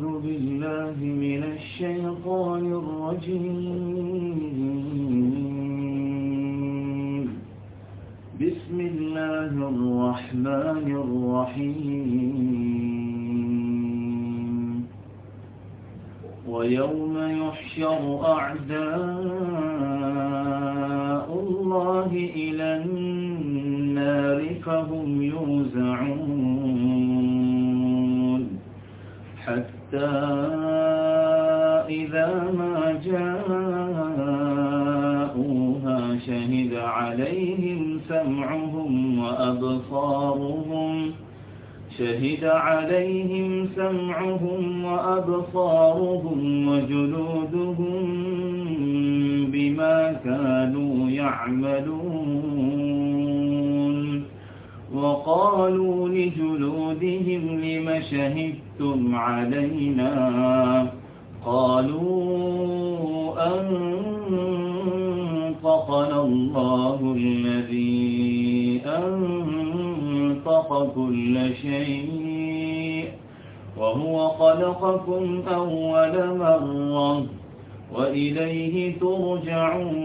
أعوذ بالله من الشيطان الرجيم. بسم الله الرحمن الرحيم. ويوم يحشر أعداء الله إلى النار فهم يوزعون. حتى إذا ما جاءوها شهد عليهم سمعهم وأبصارهم شهد عليهم سمعهم وأبصارهم وجلودهم بما كانوا يعملون وقالوا لجلودهم لم شهدتم علينا قالوا أنطقنا الله الذي أنطق كل شيء وهو خلقكم أول مرة وإليه ترجعون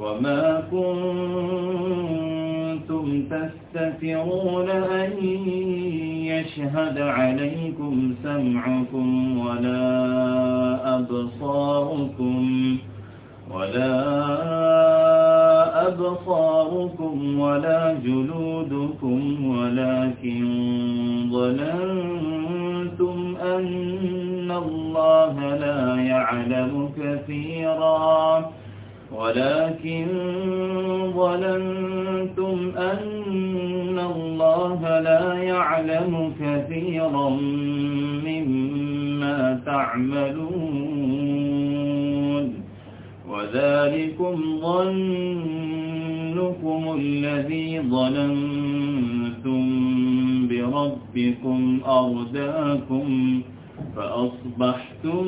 وما كنتم تستطيعون تستترون أن يشهد عليكم سمعكم ولا أبصاركم ولا ربكم أرداكم فأصبحتم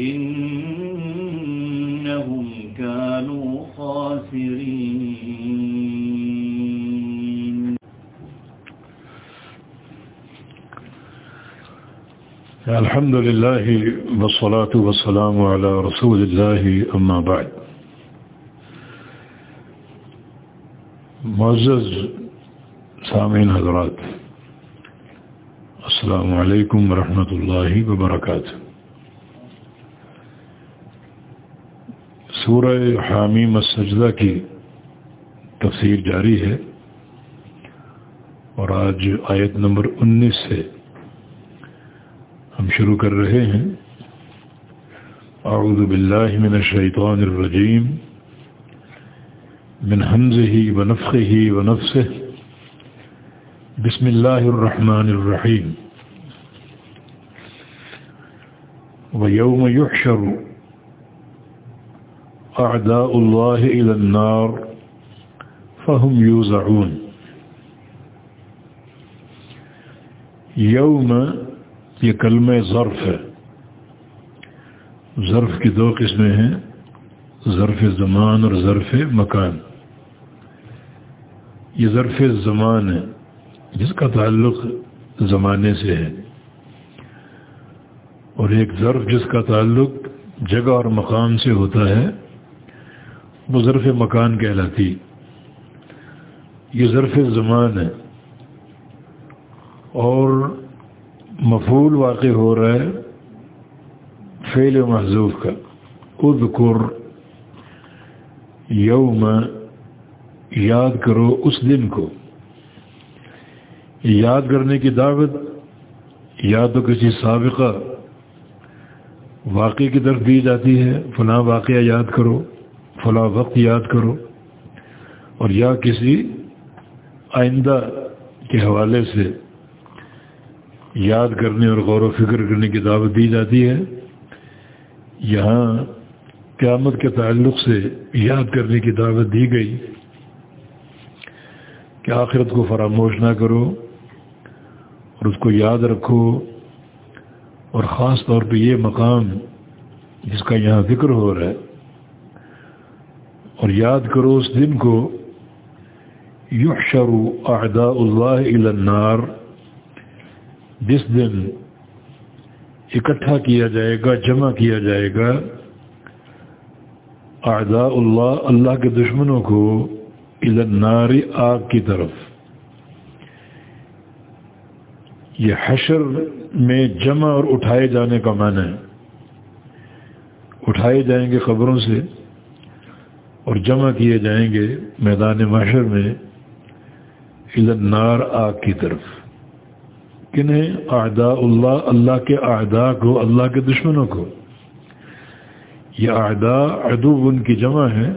إنهم كانوا خاسرين. الحمد لله والصلاة والسلام على رسول الله أما بعد. معزز سامعین حضرات، السلام علیکم ورحمۃ اللہ وبرکاتہ. سورہ حامیم السجدہ کی تفسیر جاری ہے اور آج آیت نمبر انیس سے ہم شروع کر رہے ہیں۔ اعوذ باللہ من الشیطان الرجیم۔ من حمزه ونفخه ونفسه بسم الله الرحمن الرحيم ويوم يحشر أعداء الله إلى النار فهم يوزعون. يوم یہ کلمہ ظرف ہے. ظرف کی دو قسمیں ہیں، ظرف زمان اور ظرف مکان. یہ ظرف زمان ہے، جس کا تعلق زمانے سے ہے. اور ایک ظرف جس کا تعلق جگہ اور مقام سے ہوتا ہے وہ ظرف مکان کہلاتی۔ یہ ظرف زمان ہے۔ اور مفول واقع ہو رہا ہے فعل محضوف کا۔ اذکر یوم، یاد کرو اس دن کو۔ یاد کرنے کی دعوت یا تو کسی سابقہ واقعے کی طرف دی جاتی ہے۔ فلاں واقعہ یاد کرو۔ فلاں وقت یاد کرو اور یا کسی آئندہ کے حوالے سے یاد کرنے اور غور و فکر کرنے کی دعوت دی جاتی ہے، یہاں قیامت کے تعلق سے یاد کرنے کی دعوت دی گئی کہ آخرت کو فراموش نہ کرو اور اس کو یاد رکھو اور خاص طور پہ یہ مقام جس کا یہاں ذکر ہو رہا ہے اور یاد کرو اس دن کو، یحشر اعداء اللہ النار، جس دن اکٹھا کیا جائے گا، جمع کیا جائے گا، اعداء اللہ اللہ کے دشمنوں کو النار آگ کی طرف۔ یہ حشر میں جمع اور اٹھائے جانے کا معنی ہے۔ اٹھائے جائیں گے خبروں سے۔ اور جمع کیے جائیں گے میدان معاشر میں النار آگ کی طرف۔ کنہیں اعداء اللہ اللہ کے اعداء کو، اللہ کے دشمنوں کو۔ یہ اعداء ادو ان کی جمع ہے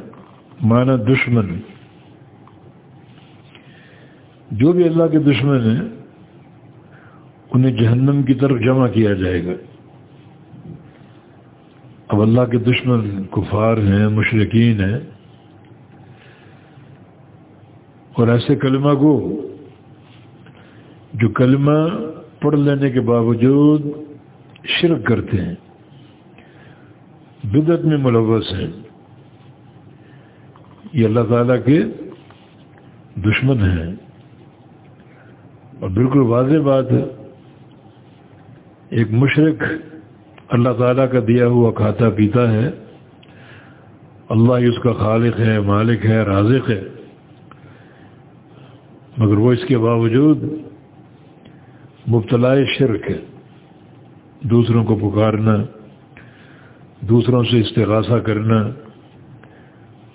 معنی دشمن۔ جو بھی اللہ کے دشمن ہیں، انہیں جہنم کی طرف جمع کیا جائے گا۔ اب اللہ کے دشمن کفار ہیں مشرقین ہیں۔ اور ایسے کلمہ کو جو کلمہ پڑھ لینے کے باوجود شرک کرتے ہیں بدت میں ملوث ہیں۔ یہ اللہ تعالیٰ کے دشمن ہیں۔ اور بالکل واضح بات ہے، ایک مشرق اللہ تعالیٰ کا دیا ہوا کھاتا پیتا ہے۔ اللہ ہی اس کا خالق ہے، مالک ہے، رازق ہے۔ مگر وہ اس کے باوجود مبتلا شرک ہے۔ دوسروں کو پکارنا، دوسروں سے استغاثہ کرنا،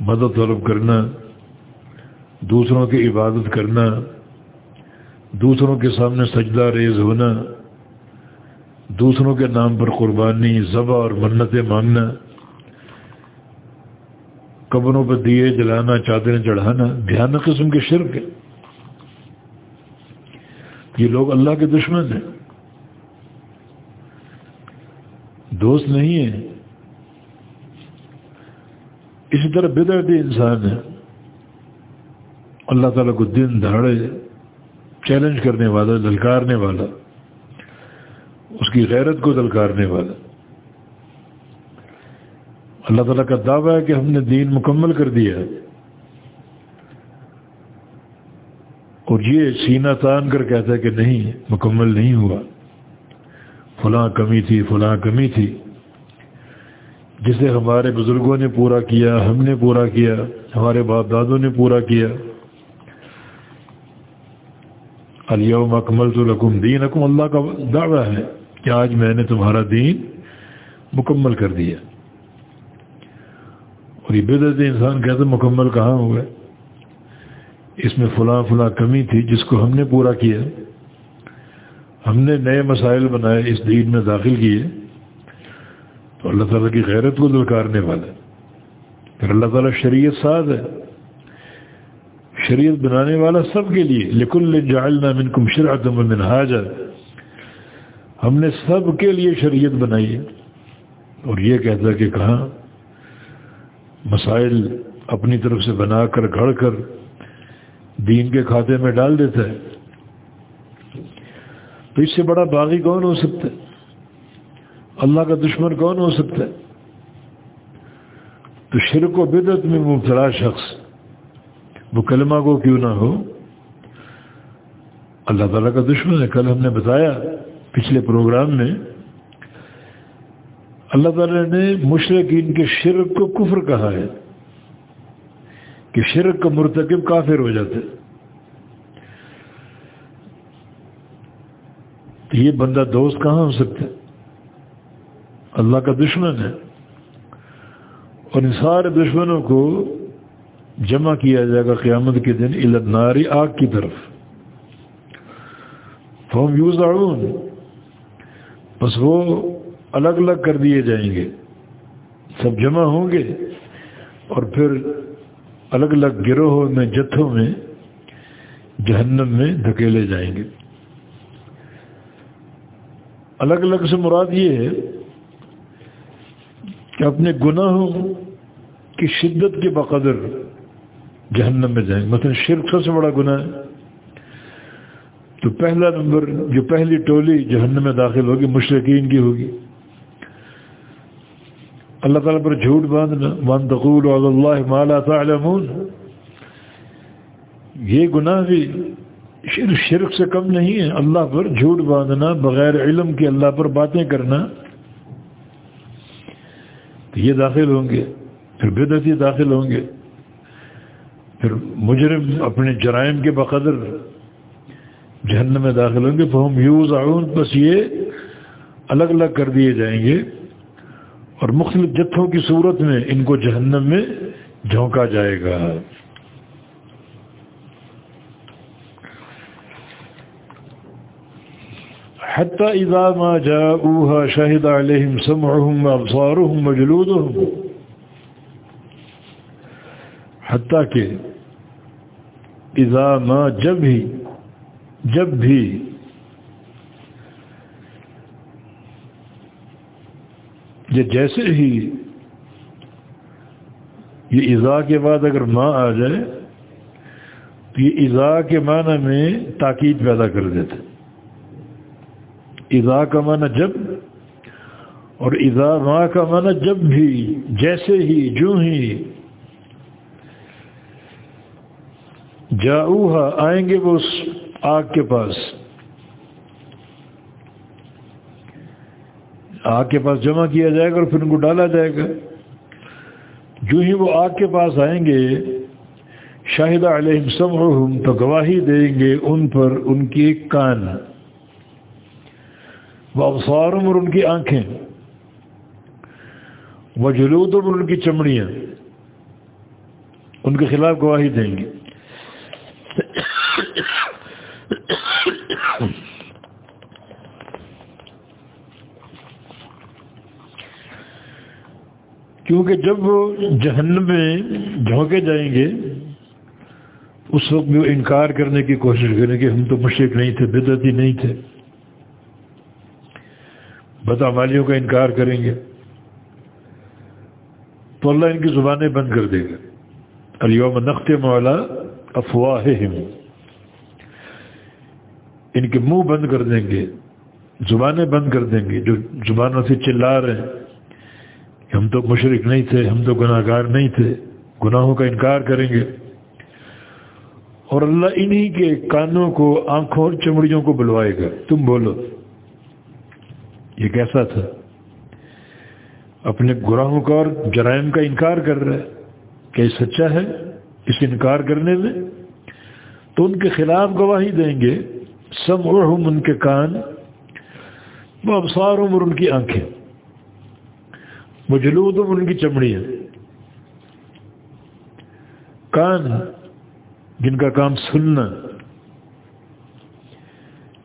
مدد طلب کرنا، دوسروں کی عبادت کرنا، دوسروں کے سامنے سجدہ ریز ہونا، دوسروں کے نام پر قربانی، ذبح اور منتیں مانگنا، قبروں پر دیے جلانا، چادریں چڑھانا دھیان قسم کے شرک ہے یہ لوگ اللہ کے دشمن ہیں۔ دوست نہیں ہیں۔ اسی طرح بدرتی انسان ہے۔ اللہ تعالیٰ کو دن دہاڑے چیلنج کرنے والا للکارنے والا، اس کی غیرت کو دلکارنے والا۔ اللہ تعالیٰ کا دعویٰ ہے کہ ہم نے دین مکمل کر دیا ہے۔ اور یہ سینہ تان کر کہتا ہے کہ نہیں، مکمل نہیں ہوا۔ فلاں کمی تھی، فلاں کمی تھی۔ جسے ہمارے بزرگوں نے پورا کیا، ہم نے پورا کیا، ہمارے باپ دادوں نے پورا کیا۔ الیوم اکمل تو لکم دین اکم اللہ کا دعویٰ ہے کہ آج میں نے تمہارا دین مکمل کر دیا۔ اور یہ بدت انسان کہتے مکمل کہاں ہوا اس میں فلاں فلاں کمی تھی جس کو ہم نے پورا کیا۔ ہم نے نئے مسائل بنائے، اس دین میں داخل کیے۔ تو اللہ تعالیٰ کی غیرت کو دلکارنے والا پھر اللہ تعالیٰ شریعت ساز ہے۔ شریعت بنانے والا سب کے لیے۔ لکل جعلنا منکم شرعت من حاجت ہم نے سب کے لیے شریعت بنائی ہے۔ اور یہ کہتا کہ کہاں؟ مسائل اپنی طرف سے بنا کر، گھڑ کر دین کے کھاتے میں ڈال دیتا ہے۔ تو اس سے بڑا باغی کون ہو سکتا ہے؟ اللہ کا دشمن کون ہو سکتا ہے؟ تو شرک و بدت میں مبتلا شخص، وہ کلمہ کو کیوں نہ ہو؟ اللہ تعالیٰ کا دشمن ہے۔ کل ہم نے بتایا پچھلے پروگرام میں، اللہ تعالیٰ نے مشرقین کے شرک کو کفر کہا ہے۔ کہ شرک کا مرتکب کافر ہو جاتے تو یہ بندہ دوست کہاں ہو سکتا ہے؟ اللہ کا دشمن ہے۔ اور ان سارے دشمنوں کو جمع کیا جائے گا قیامت کے دن الناری آگ کی طرف۔ فوم یوز آڑون بس وہ الگ الگ کر دیے جائیں گے۔ سب جمع ہوں گے اور پھر الگ الگ گروہوں میں، جتھوں میں جہنم میں دھکیلے جائیں گے۔ الگ الگ سے مراد یہ ہے کہ اپنے گناہوں کی شدت کے بقدر جہنم میں جائیں۔ گے مثلا شرک سب سے بڑا گناہ ہے۔ تو پہلا نمبر، جو پہلی ٹولی جہنم میں داخل ہوگی، مشرقین کی ہوگی۔ اللہ تعالیٰ پر جھوٹ باندھنا مان تقول اللہ مالا تعلمون۔ یہ گناہ بھی شرک شرک سے کم نہیں ہے۔ اللہ پر جھوٹ باندھنا بغیر علم کے اللہ پر باتیں کرنا۔ تو یہ داخل ہوں گے۔ پھر بدعتی داخل ہوں گے۔ پھر مجرم اپنے جرائم کے بقدر جہنم میں داخل ہوں گے۔ تو ہم یوز آؤں بس یہ الگ الگ کر دیے جائیں گے۔ اور مختلف جتھوں کی صورت میں ان کو جہنم میں جھونکا جائے گا۔ حتى إذا ما جاءوها شهد عليهم سمعهم وأبصارهم وجلودهم حتى کہ اذا ما جب ہی جب بھی یہ جیسے ہی یہ اضاء کے بعد اگر ماں آ جائے تو یہ اضاء کے معنی میں تاکید پیدا کر دیتے اذا کا معنی جب اور اذا ماں کا معنی جب بھی، جیسے ہی، جو ہی۔ جاؤہا، آئیں گے وہ اس آگ کے پاس۔ آگ کے پاس جمع کیا جائے گا اور پھر ان کو ڈالا جائے گا۔ جو ہی وہ آگ کے پاس آئیں گے شاہدہ علیہم سمعہم تو گواہی دیں گے ان پر ان کی کان۔ وہ افسارم اور ان کی آنکھیں۔ وہ جلود اور ان کی چمڑیاں۔ ان کے خلاف گواہی دیں گے۔ کیونکہ جب وہ جہنم میں جھونکے جائیں گے، اس وقت بھی وہ انکار کرنے کی کوشش کریں کہ ہم تو مشرق نہیں تھے، بدعتی نہیں تھے۔ بدعمالیوں کا انکار کریں گے۔ تو اللہ ان کی زبانیں بند کر دے گا۔ الوم نقط مولا افواہ ان کے منہ بند کر دیں گے، زبانیں بند کر دیں گے۔ جو زبانوں سے چلا رہے ہیں کہ ہم تو مشرق نہیں تھے، ہم تو گناہ گار نہیں تھے، گناہوں کا انکار کریں گے۔ اور اللہ انہی کے کانوں کو، آنکھوں اور چمڑیوں کو بلوائے گا۔ تم بولو، یہ کیسا تھا؟ اپنے گناہوں کا اور جرائم کا انکار کر رہا ہے۔ کہ یہ سچا ہے؟ اس انکار کرنے میں؟ تو ان کے خلاف گواہی دیں گے۔ سب اور ان کے کان وہ ابسار اور ان کی آنکھیں۔ وہ ان کی چمڑیاں کان، جن کا کام سننا۔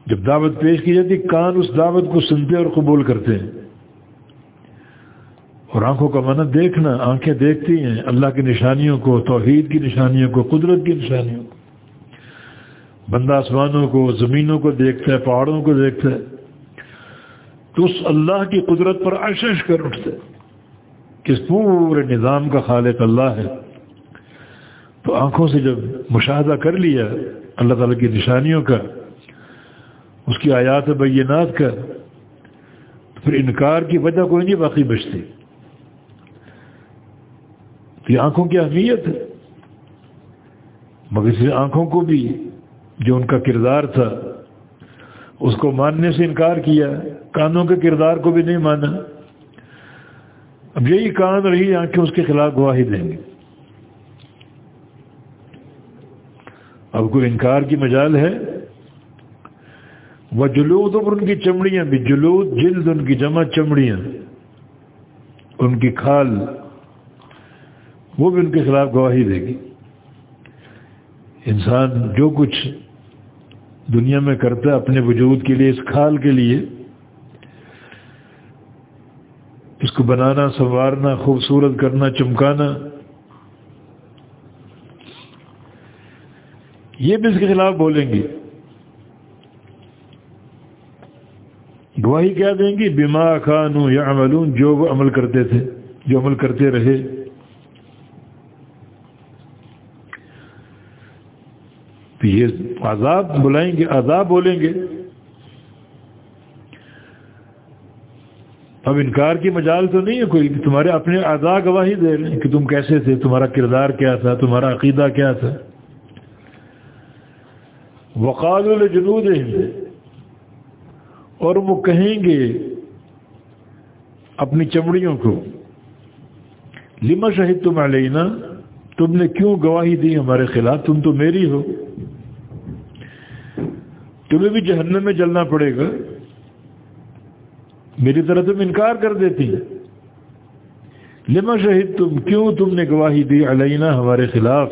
جب دعوت پیش کی جاتی، کان اس دعوت کو سنتے اور قبول کرتے ہیں۔ اور آنکھوں کا منع دیکھنا، آنکھیں دیکھتی ہیں۔ اللہ کی نشانیوں کو، توحید کی نشانیوں کو، قدرت کی نشانیوں کو۔ بندہ آسمانوں کو، زمینوں کو دیکھتا ہے، پہاڑوں کو دیکھتا ہے۔ تو اس اللہ کی قدرت پر اشش کر اٹھتا ہے۔ کہ اس پورے نظام کا خالق اللہ ہے؟ تو آنکھوں سے جب مشاہدہ کر لیا اللہ تعالیٰ کی نشانیوں کا، اس کی آیات بینات کا، تو پھر انکار کی وجہ کوئی نہیں باقی بچتی۔ تو یہ آنکھوں کی اہمیت ہے۔ مگر اس آنکھوں کو بھی جو ان کا کردار تھا، اس کو ماننے سے انکار کیا، کانوں کے کردار کو بھی نہیں مانا۔ اب یہی کان اور یہی آنکھیں اس کے خلاف گواہی دیں گے؟ اب کوئی انکار کی مجال ہے؟ وہ جلود اور ان کی چمڑیاں بھی، جلود جلد ان کی جمع چمڑیاں، ان کی کھال، وہ بھی ان کے خلاف گواہی دے گی۔ انسان جو کچھ دنیا میں کرتا ہے اپنے وجود کے لیے، اس کھال کے لیے اس کو بنانا، سنوارنا، خوبصورت کرنا، چمکانا۔ یہ بھی اس کے خلاف بولیں گے۔ گواہی کیا دیں گی بیما خان یا عملون جو وہ عمل کرتے تھے، جو عمل کرتے رہے۔ تو یہ عذاب بلائیں گے، عذاب بولیں گے۔ اب انکار کی مجال تو نہیں ہے کوئی تمہارے اپنے اعضا گواہی دے رہے ہیں کہ تم کیسے تھے؟ تمہارا کردار کیا تھا؟ تمہارا عقیدہ کیا تھا؟ وقال الجنود اور وہ کہیں گے اپنی چمڑیوں کو، لما شہید تم علینا؟ تم نے کیوں گواہی دی ہمارے خلاف؟ تم تو میری ہو۔ تمہیں بھی جہنم میں جلنا پڑے گا۔ میری طرح تم انکار کر دیتی۔ لما شہید تم کیوں تم نے گواہی دی علینا ہمارے خلاف؟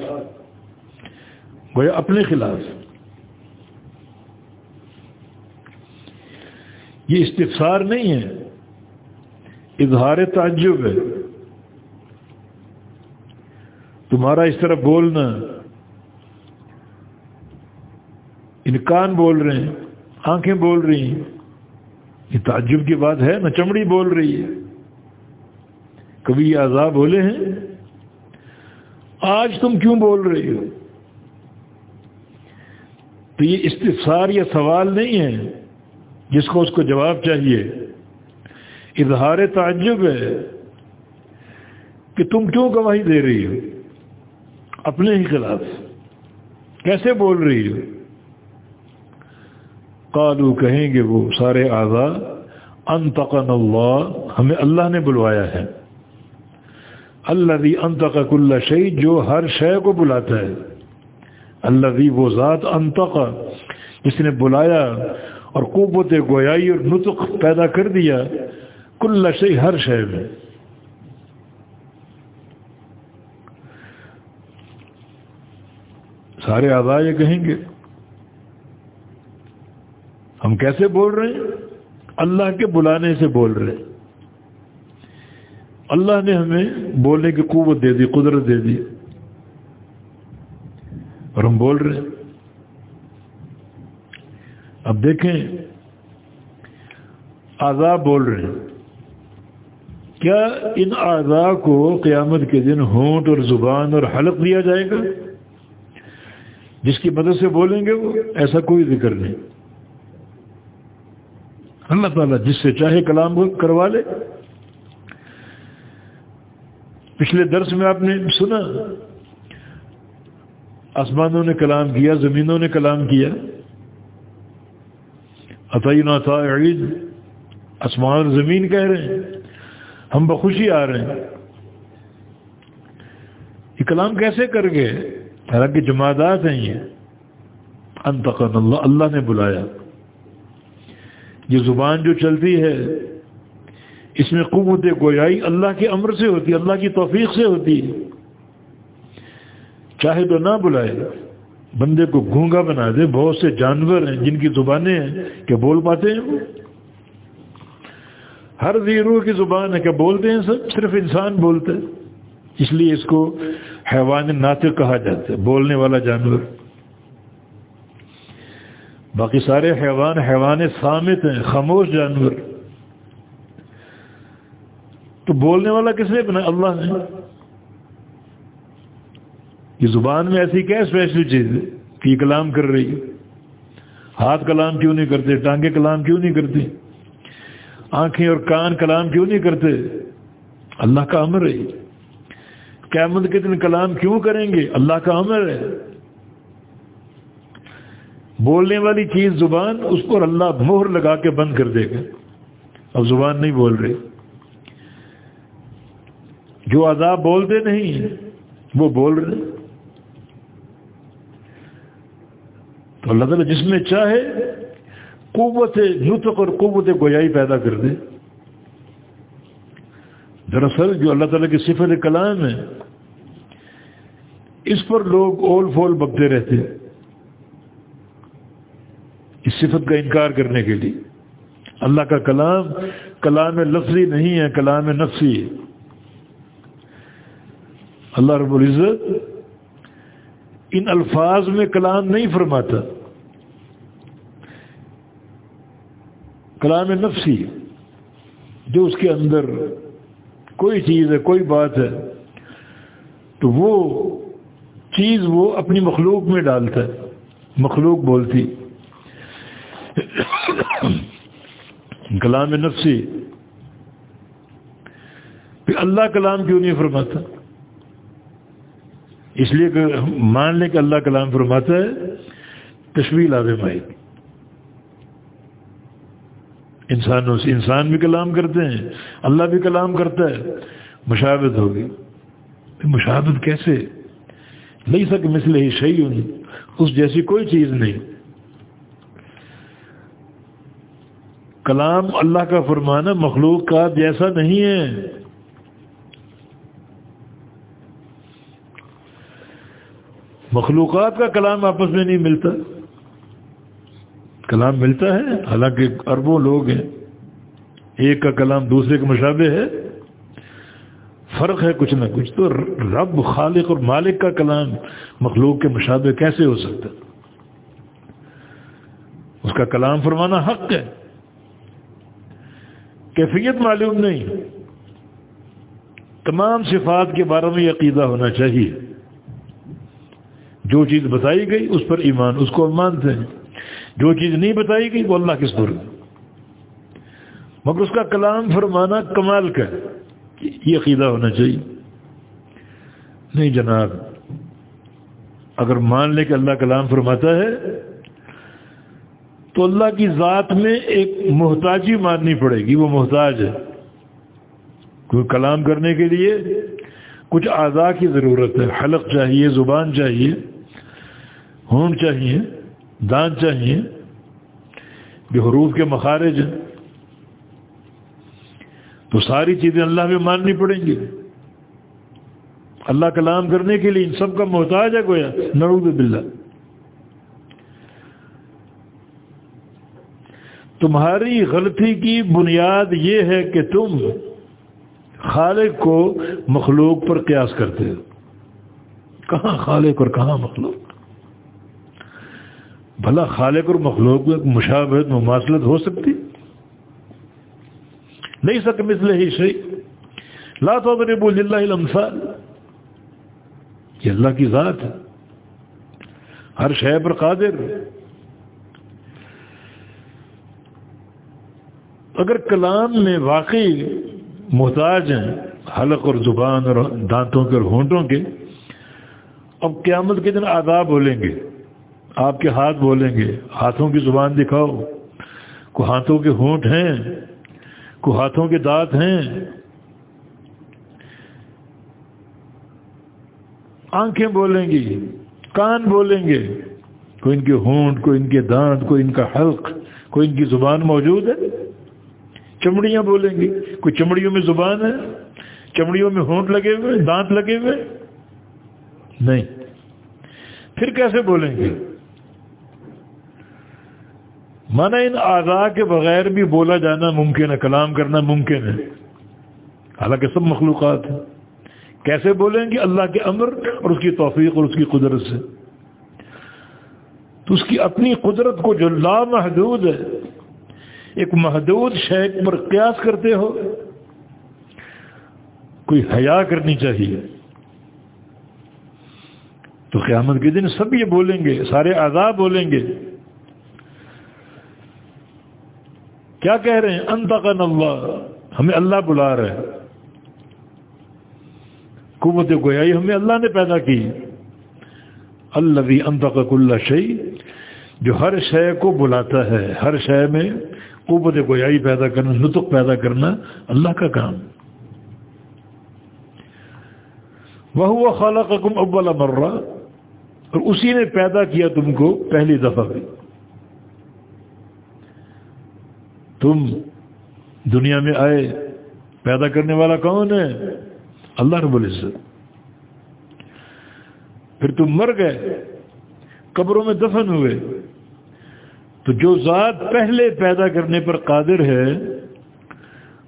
گویا اپنے خلاف۔ یہ استفسار نہیں ہے۔ اظہار تعجب ہے۔ تمہارا اس طرح بولنا۔ انکان بول رہے ہیں، آنکھیں بول رہی ہیں۔ یہ تعجب کی بات ہے، نہ چمڑی بول رہی ہے۔ کبھی یہ عذاب بولے ہیں، آج تم کیوں بول رہی ہو؟ تو یہ استفسار یا سوال نہیں ہے جس کو اس کو جواب چاہیے۔ اظہار تعجب ہے کہ تم کیوں گواہی دے رہی ہو؟ اپنے ہی خلاف۔ کیسے بول رہی ہو؟ قالو کہیں گے وہ سارے آزاد انتقن اللہ ہمیں اللہ نے بلوایا ہے۔ اللہ بھی انتق کل جو ہر شے کو بلاتا ہے۔ اللہ بھی وہ ذات انتق جس نے بلایا اور قوت گویائی اور نطق پیدا کر دیا، کل شہی ہر شے میں۔ سارے آزاد یہ کہیں گے۔ ہم کیسے بول رہے ہیں؟ اللہ کے بلانے سے بول رہے اللہ نے ہمیں بولنے کی قوت دے دی، قدرت دے دی۔ اور ہم بول رہے ہیں۔ اب دیکھیں آزاد بول رہے ہیں۔ کیا ان آزا کو قیامت کے دن ہونٹ اور زبان اور حلق دیا جائے گا؟ جس کی مدد سے بولیں گے وہ؟ ایسا کوئی ذکر نہیں۔ اللہ تعالیٰ جس سے چاہے کلام کروا لے۔ پچھلے درس میں آپ نے سنا، آسمانوں نے کلام کیا، زمینوں نے کلام کیا۔ عطائی عطین عید آسمان زمین کہہ رہے ہیں، ہم بخوشی آ رہے ہیں۔ یہ کلام کیسے کر گئے؟ حالانکہ جماعتات ہیں یہ۔ انتقن اللہ اللہ نے بلایا۔ یہ زبان جو چلتی ہے، اس میں قوت گویائی اللہ کے امر سے ہوتی ہے اللہ کی توفیق سے ہوتی۔ ہے چاہے تو نہ بلائے، بندے کو گونگا بنا دے، بہت سے جانور ہیں جن کی زبانیں ہیں کہ بول پاتے ہیں۔ وہ ہر زیرو کی زبان ہے کہ بولتے ہیں، سب صرف انسان بولتے۔ اس لیے اس کو حیوان ناطق کہا جاتا ہے، بولنے والا جانور۔ باقی سارے حیوان حیوان سامت ہیں، خاموش جانور۔ تو بولنے والا کس نے بنا اللہ نے۔ یہ زبان میں ایسی کیا اسپیشل چیز ہے کہ یہ کلام کر رہی ہے؟ ہاتھ کلام کیوں نہیں کرتے؟ ٹانگیں کلام کیوں نہیں کرتی آنکھیں اور کان کلام کیوں نہیں کرتے؟ اللہ کا امر ہے۔ قیامت کے دن کلام کیوں کریں گے؟ اللہ کا امر ہے۔ بولنے والی چیز زبان اس پر اللہ مہر لگا کے بند کر دے گا۔ اب زبان نہیں بول رہے جو عذاب بولتے نہیں وہ بول رہے تو اللہ تعالیٰ جس میں چاہے قوت نطق اور قوت گویائی پیدا کر دے۔ دراصل جو اللہ تعالیٰ کی صفت کلام ہے، اس پر لوگ اول فول بکتے رہتے ہیں۔ اس صفت کا انکار کرنے کے لیے۔ اللہ کا کلام کلام لفظی نہیں ہے، کلام نفسی ہے۔ اللہ رب العزت ان الفاظ میں کلام نہیں فرماتا۔ کلام نفسی جو اس کے اندر کوئی چیز ہے، کوئی بات ہے، تو وہ چیز وہ اپنی مخلوق میں ڈالتا ہے۔ مخلوق بولتی۔ کلام نفسی. پھر اللہ کلام کیوں نہیں فرماتا؟ اس لیے کہ مان لیں کہ اللہ کلام فرماتا ہے، تشویل لازم آئے گی انسانوں سے انسان بھی کلام کرتے ہیں، اللہ بھی کلام کرتا ہے مشابت ہوگی۔ مشابت کیسے؟ نہیں سک مثل ہی صحیح اس جیسی کوئی چیز نہیں۔ کلام اللہ کا فرمانا مخلوق کا جیسا نہیں ہے۔ مخلوقات کا کلام آپس میں نہیں ملتا۔ کلام ملتا ہے، حالانکہ اربوں لوگ ہیں۔ ایک کا کلام دوسرے کے مشابہ ہے۔ فرق ہے کچھ نہ کچھ۔ تو رب خالق اور مالک کا کلام مخلوق کے مشابہ کیسے ہو سکتا؟ اس کا کلام فرمانا حق ہے۔ کیفیت معلوم نہیں۔ تمام صفات کے بارے میں عقیدہ ہونا چاہیے۔ جو چیز بتائی گئی اس پر ایمان، اس کو مانتے ہیں۔ جو چیز نہیں بتائی گئی وہ اللہ کس پر مگر اس کا کلام فرمانا کمال کا یہ عقیدہ ہونا چاہیے۔ نہیں جناب، اگر مان لے کہ اللہ کلام فرماتا ہے تو اللہ کی ذات میں ایک محتاجی ماننی پڑے گی، وہ محتاج ہے۔ کوئی کلام کرنے کے لیے کچھ اعضاء کی ضرورت ہے۔ حلق چاہیے، زبان چاہیے، ہونٹ چاہیے، دانت چاہیے جو حروف کے مخارج ہیں۔ تو ساری چیزیں اللہ میں ماننی پڑیں گی۔ اللہ کلام کرنے کے لیے ان سب کا محتاج ہے گویا۔ نعوذ باللہ۔ تمہاری غلطی کی بنیاد یہ ہے کہ تم خالق کو مخلوق پر قیاس کرتے ہو۔ کہاں خالق اور کہاں مخلوق؟ بھلا خالق اور مخلوق میں مشابہت مماثلت ہو سکتی؟ نہیں سک مثل ہی صحیح لا تو بول اللہ الامثال۔ یہ اللہ کی ذات ہے۔ ہر شے پر قادر۔ اگر کلام میں واقعی محتاج ہیں، حلق اور زبان اور دانتوں کے اور ہونٹوں کے، اب قیامت کے دن آداب بولیں گے، آپ کے ہاتھ بولیں گے، ہاتھوں کی زبان دکھاؤ، کو ہاتھوں کے ہونٹ ہیں، کو ہاتھوں کے دانت ہیں۔ آنکھیں بولیں گی، کان بولیں گے، کوئی ان کے ہونٹ، کوئی ان کے دانت، کوئی ان کا حلق، کوئی ان کی زبان موجود ہے۔ چمڑیاں بولیں گی۔ کوئی چمڑیوں میں زبان ہے؟ چمڑیوں میں ہونٹ لگے ہوئے دانت لگے ہوئے نہیں۔ پھر کیسے بولیں گے؟ مانا ان اعضاء کے بغیر بھی بولا جانا ممکن ہے، کلام کرنا ممکن ہے۔ حالانکہ سب مخلوقات ہیں۔ کیسے بولیں گے؟ اللہ کے امر اور اس کی توفیق اور اس کی قدرت سے۔ تو اس کی اپنی قدرت کو جو لامحدود ہے ایک محدود شیخ پر قیاس کرتے ہو، کوئی حیا کرنی چاہیے۔ تو قیامت کے دن سب یہ بولیں گے، سارے آزاد بولیں گے۔ کیا کہہ رہے ہیں؟ انتقن اللہ، ہمیں اللہ بلا رہے ہیں۔ قوت گویائی ہمیں اللہ نے پیدا کی۔ اللہ بھی انتقک اللہ شعی جو ہر شے کو بلاتا ہے، ہر شے میں قوت گویائی پیدا کرنا نطق پیدا کرنا اللہ کا کام۔ وہ ہوا خالہ کا کم ابلا اور اسی نے پیدا کیا تم کو پہلی دفعہ۔ بھی تم دنیا میں آئے، پیدا کرنے والا کون ہے؟ اللہ رب العزت۔ پھر تم مر گئے، قبروں میں دفن ہوئے۔ تو جو ذات پہلے پیدا کرنے پر قادر ہے،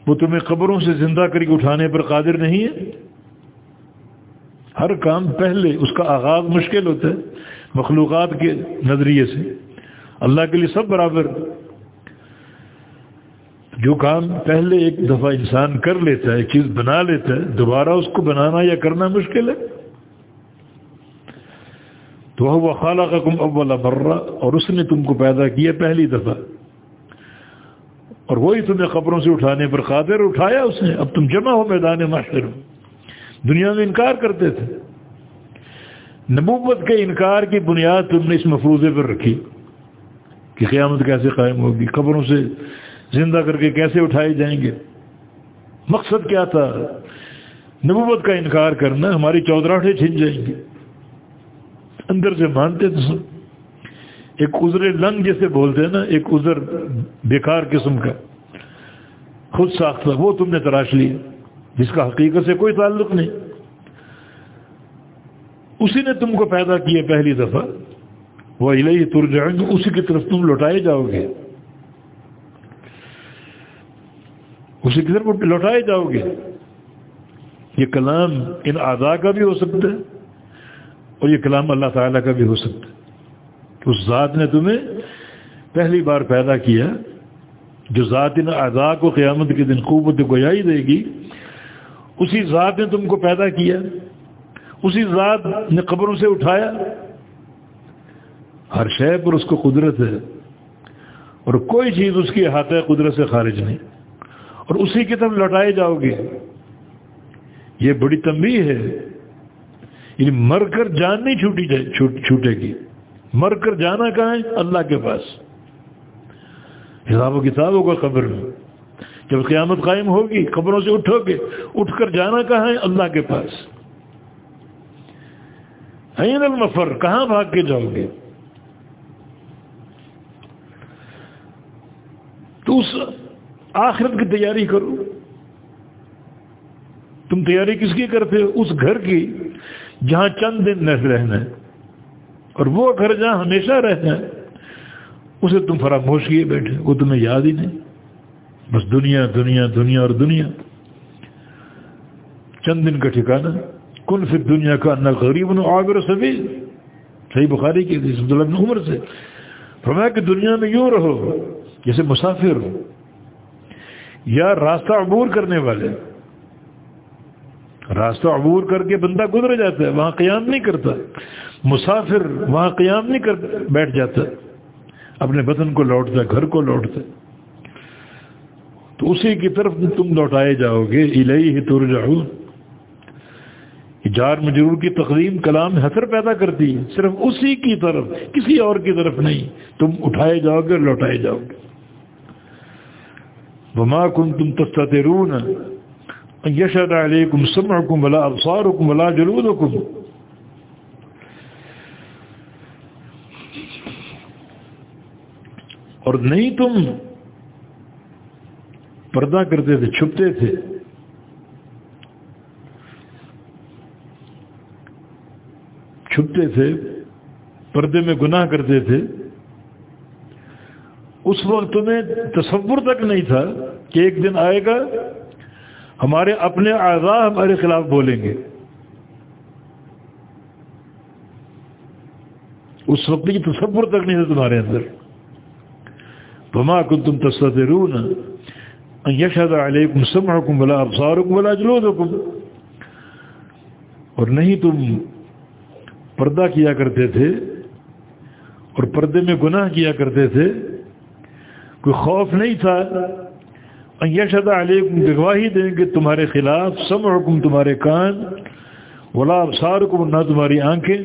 وہ تمہیں قبروں سے زندہ کر کے اٹھانے پر قادر نہیں ہے۔ ہر کام پہلے، اس کا آغاز مشکل ہوتا ہے مخلوقات کے نظریے سے۔ اللہ کے لیے سب برابر۔ جو کام پہلے ایک دفعہ انسان کر لیتا ہے، ایک چیز بنا لیتا ہے، دوبارہ اس کو بنانا یا کرنا مشکل ہے۔ تو وہ خالہ کا کم اول برا اور اس نے تم کو پیدا کیا پہلی دفعہ۔ اور وہی تمہیں خبروں سے اٹھانے پر قادر اٹھایا اس نے۔ اب تم جمع ہو میدان معاشر دنیا میں انکار کرتے تھے۔ نبوت کے انکار کی بنیاد تم نے اس مفروضے پر رکھی کہ قیامت کیسے قائم ہوگی۔ خبروں سے زندہ کر کے کیسے اٹھائے جائیں گے۔ مقصد کیا تھا؟ نبوت کا انکار کرنا، ہماری چودراہٹیں چھن جائیں گے اندر سے مانتے تھے سب ایک عذر لنگ جیسے بولتے ہیں نا، ایک عذر بیکار قسم کا۔ خود ساختہ وہ تم نے تراش لیا۔ جس کا حقیقت سے کوئی تعلق نہیں۔ اسی نے تم کو پیدا کیا پہلی دفعہ۔ وہ الہی تر جائیں گے اسی کی طرف تم لوٹائے جاؤ گے۔ اسی کی طرف لوٹائے جاؤ گے۔ یہ کلام ان اعضاء کا بھی ہو سکتا ہے۔ اور یہ کلام اللہ تعالیٰ کا بھی ہو سکتا ہے۔ اس ذات نے تمہیں پہلی بار پیدا کیا، جو ذات ان اعضاء کو قیامت کے دن قوت گویائی دے گی، اسی ذات نے تم کو پیدا کیا، اسی ذات نے قبروں سے اٹھایا۔ ہر شے پر اس کو قدرت ہے اور کوئی چیز اس کی احاطہ قدرت سے خارج نہیں۔ اور اسی کی طرف لوٹائے جاؤ گے۔ یہ بڑی تنبیہ ہے۔ یعنی مر کر جان نہیں چھوٹی جائے چھوٹے گی۔ مر کر جانا کہاں ہے؟ اللہ کے پاس۔ حساب و کتاب ہوگا قبر میں۔ جب قیامت قائم ہوگی، قبروں سے اٹھو گے۔ اٹھ کر جانا کہاں ہے؟ اللہ کے پاس۔ این المفر، کہاں بھاگ کے جاؤ گے؟ تو اس آخرت کی تیاری کرو۔ تم تیاری کس کی کرتے ہو؟ اس گھر کی۔ جہاں چند دن رہنا ہے، اور وہ گھر جہاں ہمیشہ رہنا ہے، اسے تم فراموش کیے بیٹھے، وہ تمہیں یاد ہی نہیں۔ بس دنیا دنیا دنیا اور دنیا۔ چند دن کا ٹھکانا کن پھر دنیا کا انا غریب عابر سبھی صحیح بخاری کی عبداللہ بن عمر سے۔ فرمایا کہ دنیا میں یوں رہو، جیسے مسافر ہو، یا راستہ عبور کرنے والے۔ راستہ عبور کر کے بندہ گزر جاتا ہے، وہاں قیام نہیں کرتا۔ مسافر وہاں قیام نہیں کر بیٹھ جاتا اپنے بدن کو لوٹتا گھر کو لوٹتا تو اسی کی طرف تم لوٹائے جاؤ گے الہی ہی تر جاؤ جار مجرور کی تقدیم کلام حسر پیدا کرتی ہے، صرف اسی کی طرف، کسی اور کی طرف نہیں۔ تم اٹھائے جاؤ گے، لوٹائے جاؤ گے۔ وما كنتم تستترون۔ ان يشهد عليكم سمعكم ولا ابصاركم ولا جلودكم. اور نہیں تم پردہ کرتے تھے، چھپتے تھے۔ چھپتے تھے، پردے میں گناہ کرتے تھے۔ اس وقت تمہیں تصور تک نہیں تھا کہ ایک دن آئے گا ہمارے اپنے اعضاء ہمارے خلاف بولیں گے۔ اس وقت کی تصور تک نہیں تھا تمہارے اندر۔ بما کن تم تصدر یشد علیکم سمعکم ولا ابصارکم ولا جلودکم اور نہیں تم پردہ کیا کرتے تھے اور پردے میں گناہ کیا کرتے تھے۔ کوئی خوف نہیں تھا۔ یشد علیکم گواہی دیں گے تمہارے خلاف سم حکم تمہارے کان، ولا ابسار کو نہ تمہاری آنکھیں،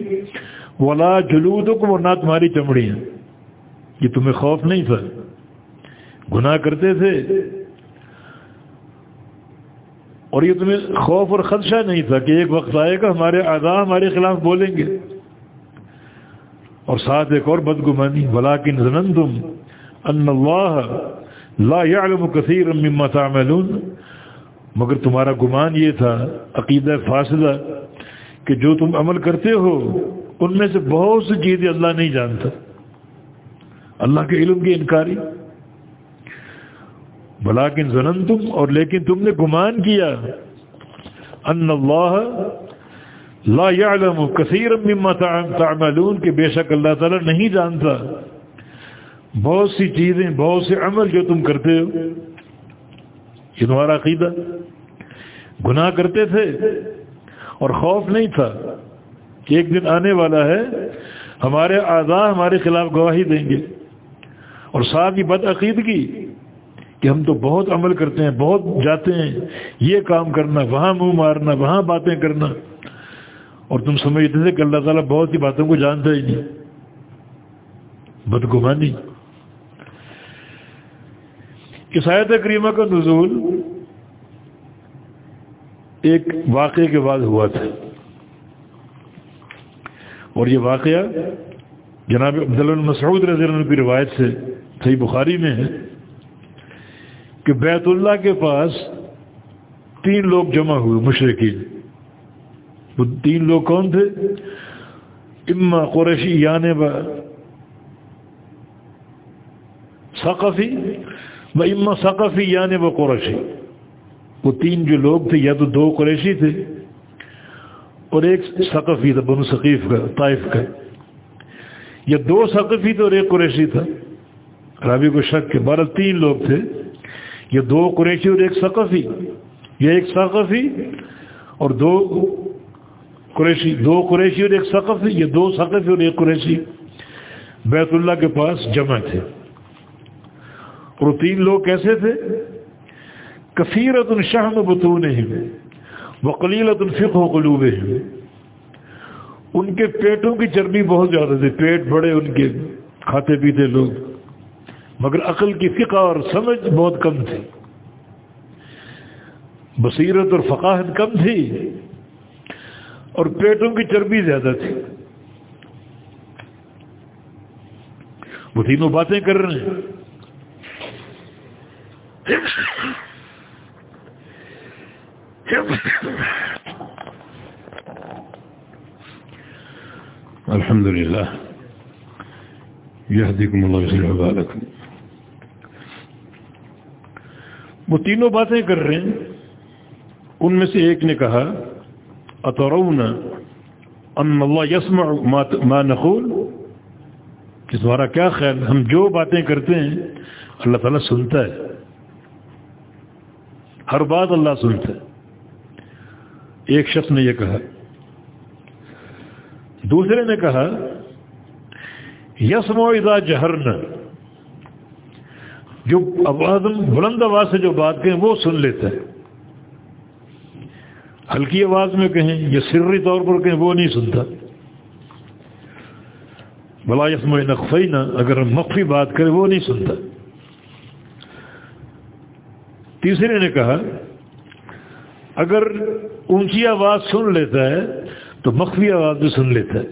ولا جلود کو نہ تمہاری چمڑیاں۔ یہ تمہیں خوف نہیں تھا۔ گناہ کرتے تھے۔ اور یہ تمہیں خوف اور خدشہ نہیں تھا کہ ایک وقت آئے گا ہمارے اعضاء ہمارے خلاف بولیں گے۔ اور ساتھ ایک اور بدگمانی ولاکن زنن تم ان اللہ لا يعلم كثيرا مما تعملون، مگر تمہارا گمان یہ تھا، عقیدہ فاصلہ، کہ جو تم عمل کرتے ہو، ان میں سے بہت سی چیزیں اللہ نہیں جانتا۔ اللہ کے علم کی انکاری۔ بلاکن ظنن تم اور لیکن تم نے گمان کیا۔ ان اللہ لا يعلم کثیر مما تعملون، کہ بے شک اللہ تعالیٰ نہیں جانتا۔ بہت سی چیزیں، بہت سے عمل جو تم کرتے ہو، یہ تمہارا عقیدہ؟ گناہ کرتے تھے؟ اور خوف نہیں تھا کہ ایک دن آنے والا ہے، ہمارے اعضاء ہمارے خلاف گواہی دیں گے۔ اور ساتھ ہی بد عقیدگی کہ ہم تو بہت عمل کرتے ہیں، بہت جاتے ہیں، یہ کام کرنا، وہاں منہ مارنا، وہاں باتیں کرنا۔ اور تم سمجھتے تھے کہ اللہ تعالیٰ بہت سی باتوں کو جانتا ہی نہیں۔ بدگمانی۔ اس آیت کریمہ کا نزول ایک واقعے کے بعد ہوا تھا۔ اور یہ واقعہ جناب عبدالمسعود رضی اللہ کی روایت سے صحیح بخاری میں ہے کہ بیت اللہ کے پاس تین لوگ جمع ہوئے مشرقین وہ تین لوگ کون تھے؟ اما قریشی یعنی با ثقافی و اما ثقافی یعنی با قریشی۔ وہ تین جو لوگ تھے، یا تو دو قریشی تھے اور ایک ثقفی تھا، بنو ثقیف کا، طائف کا۔ یا دو ثقفی تھے اور ایک قریشی تھا۔ رابی کو شک کے بارہ تین لوگ تھے۔ یا دو قریشی اور ایک ثقفی۔ یا ایک ثقفی اور دو قریشی۔ دو قریشی اور ایک ثقفی، یا دو ثقفی اور ایک قریشی۔ بیت اللہ کے پاس جمع تھے۔ اور تین لوگ کیسے تھے؟ کثیرت الشہم بتون وقلیلت الفق و قلوب ان کے پیٹوں کی چربی بہت زیادہ تھی، پیٹ بڑے، ان کے کھاتے پیتے لوگ۔ مگر عقل کی فقہ اور سمجھ بہت کم تھی۔ بصیرت اور فقاہت کم تھی اور پیٹوں کی چربی زیادہ تھی۔ وہ تینوں باتیں کر رہے ہیں۔ الحمد للہ یہ دیکھ بالکل وہ تینوں باتیں کر رہے ہیں۔ ان میں سے ایک نے کہا، اترون ان اللہ یسمع ما نقول؟ کہ تمہارا کیا خیال؟ ہم جو باتیں کرتے ہیں، اللہ تعالیٰ سنتا ہے۔ ہر بات اللہ سنتا ہے۔ ایک شخص نے یہ کہا، دوسرے نے کہا یسم ادا جہرن۔ جو آواز بلند آواز سے جو بات کہیں، وہ سن لیتا ہے۔ ہلکی آواز میں کہیں، یا سری طور پر کہیں، وہ نہیں سنتا۔ بلا یسم نقفی نہ اگر مخفی بات کرے، وہ نہیں سنتا۔ تیسرے نے کہا، اگر اونچی آواز سن لیتا ہے، تو مخفی آواز بھی سن لیتا ہے۔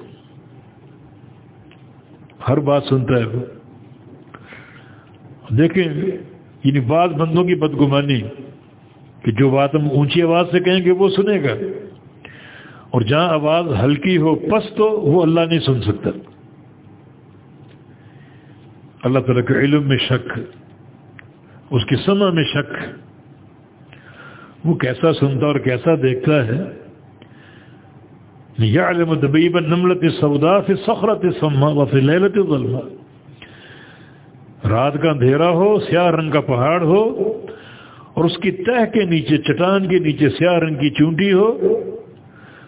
ہر بات سنتا ہے وہ۔ دیکھیں یعنی بعض بندوں کی بدگمانی کہ جو بات ہم اونچی آواز سے کہیں گے، وہ سنے گا۔ اور جہاں آواز ہلکی ہو پس تو وہ اللہ نہیں سن سکتا۔ اللہ تعالیٰ کے علم میں شک، اس کی سما میں شک۔ وہ کیسا سنتا اور کیسا دیکھتا ہے؟ یعلم دبیب نملت سودا فی سخرت سما و فی لیلت ظلمہ رات کا اندھیرا ہو، سیاہ رنگ کا پہاڑ ہو، اور اس کی تہ کے نیچے، چٹان کے نیچے سیاہ رنگ کی چونٹی ہو۔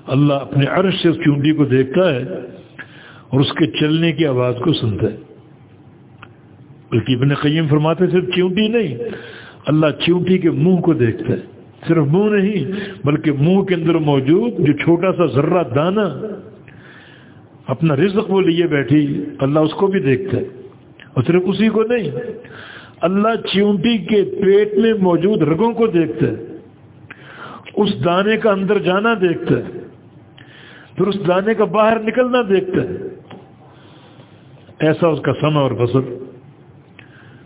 اللہ اپنے عرش سے اس چونٹی کو دیکھتا ہے اور اس کے چلنے کی آواز کو سنتا ہے۔ بلکہ ابن قیم فرماتے صرف چونٹی نہیں، اللہ چونٹی کے منہ کو دیکھتا ہے۔ صرف منہ نہیں، بلکہ منہ کے اندر موجود جو چھوٹا سا ذرہ دانا اپنا رزق وہ لیے بیٹھی، اللہ اس کو بھی دیکھتا ہے، اور صرف اسی کو نہیں، اللہ چیونٹی کے پیٹ میں موجود رگوں کو دیکھتا ہے، اس دانے کا اندر جانا دیکھتا ہے، پھر اس دانے کا باہر نکلنا دیکھتا ہے۔ ایسا اس کا سما اور بسر،